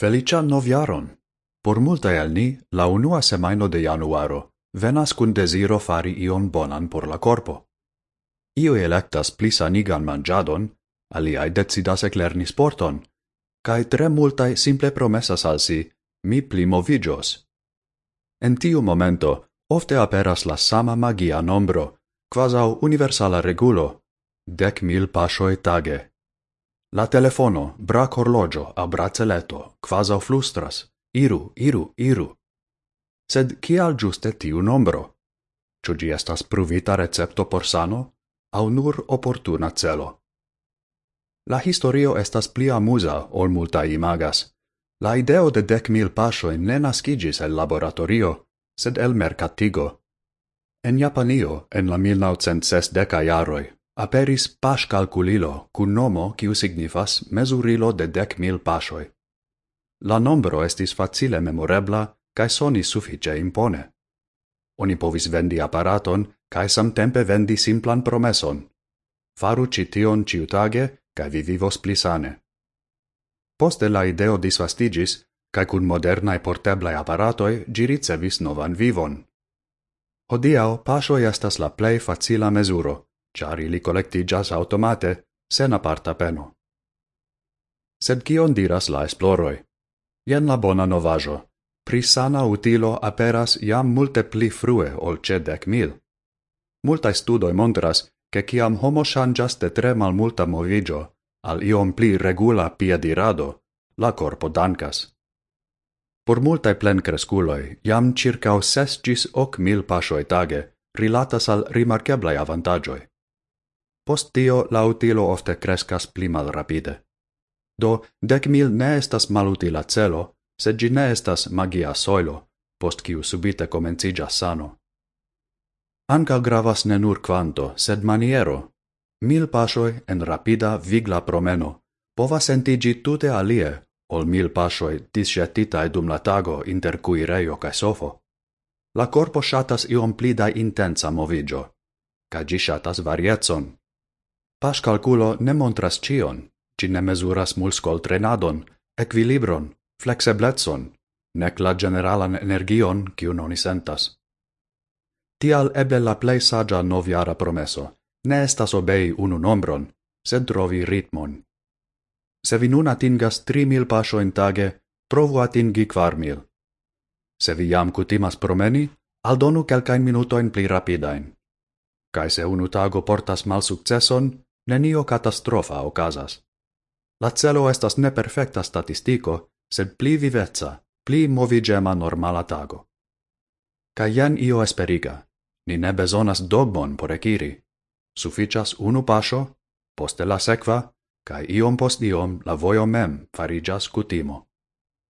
Felician noviaron! Por multa el ni, la unua semaino de januaro venas cun desiro fari ion bonan por la corpo. Io electas pli sanigan mangiadon, aliai decidas eclerni sporton, cae tre multae simple promesas al si, mi pli movigios. En tiu momento, ofte aperas la sama magia nombro, quasau universala regulo, dec mil pasioi tage. La telefono, brac horlogio a braceleto, quasau flustras, iru, iru, iru. Sed cial giuste tiu nombro? Ciu gi estas pruvita recepto por sano, au nur opportuna celo? La historio estas pli amusa ol multa imagas. La ideo de dec mil pasioin ne nascigis el laboratorio, sed el mercatigo. En Japanio, en la 1960 iaroi, Aperis pasch calculilo cun nomo quiu signifas mezurilo de dec mil paŝoj. La nombro estis facile memorebla cae sonis suffice impone. Oni povis vendi aparaton cae samtempe vendi simplan promeson. Faru cition ciutage, cae vi vivos plisane. Poste la ideo disvastigis, cae cun modernae porteblae apparatoi ĝi ricevis novan vivon. Hodiao, pasoi estas la plei facila mezuro char ili collectigas automate, sen aparta peno. Sed kion diras la esploroi? Ien la bona novajo. Pri sana utilo aperas jam multe pli frue ol ce dec mil. Multae studoi montras, che ciam homo shangas de tre mal multa movigio, al iom pli regula piedirado, la corpo dancas. Por multae plen cresculoi, jam circa ses gis hoc mil pasoi tage, rilatas al rimarceblai avantagioi. Post tio la utilo ofte crescas pli malrapide. Do, dec mil ne estas malutila celo, sed gi ne estas magia soilo, post kiu subite comencigia sano. Anca gravas ne nur quanto, sed maniero. Mil pasoi en rapida vigla promeno povas sentigi tute alie, ol mil pasoi disjetitae dum la tago inter cuireio cae sofo. La corpo shatas iom pli da intensa movigio, ca gi shatas varietson, Paŝkalkulo ne montras cion, ci ne mesuras mulscol trenadon, equilibron, flekseblecon, nec la generalan energion, ciu noni sentas. Tial eble la plei sagia noviara promeso ne estas obei unu nombron, sed trovi ritmon. Se vi nun atingas 3.000 paŝojn tage, provu atingi 4.000. Se vi jam cutimas promeni, aldonu quelcain minutoin pli rapidain. Kaj se unu tago portas malsukceson, nenio catastrofa okazas. La celo estas ne perfecta statistiko, sed pli vivezza, pli movigema normala tago. Ca jen io esperiga. Ni ne bezonas dogmon por ekiri. Suficias unu pasio, poste la sekva, kaj iom post iom la vojo mem fariĝas kutimo.